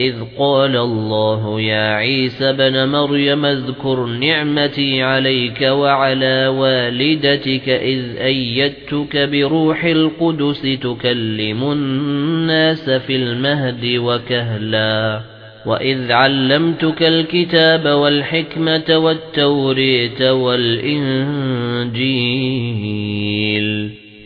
إِذْ قَالَ اللَّهُ يَا عِيسَى ابْنَ مَرْيَمَ اذْكُرْ نِعْمَتِي عَلَيْكَ وَعَلَى وَالِدَتِكَ إِذْ أَيَّدتُّكَ بِرُوحِ الْقُدُسِ تُكَلِّمُ النَّاسَ فِي الْمَهْدِ وَكَهْلًا وَإِذْ عَلَّمْتُكَ الْكِتَابَ وَالْحِكْمَةَ وَالتَّوْرَاةَ وَالْإِنْجِيلَ